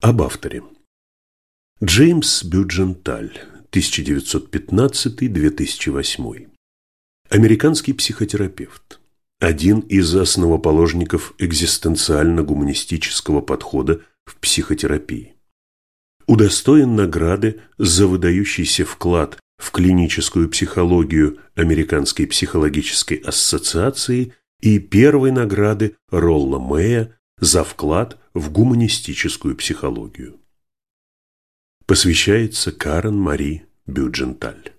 Об авторе. Джеймс Бюдженталь, 1915-2008. Американский психотерапевт. Один из основоположников экзистенциально-гуманистического подхода в психотерапии. Удостоен награды за выдающийся вклад в клиническую психологию Американской психологической ассоциации и первой награды Ролла Мэя за вклад в гуманистическую психологию. Посвящается Карен Мари Бюдженталь.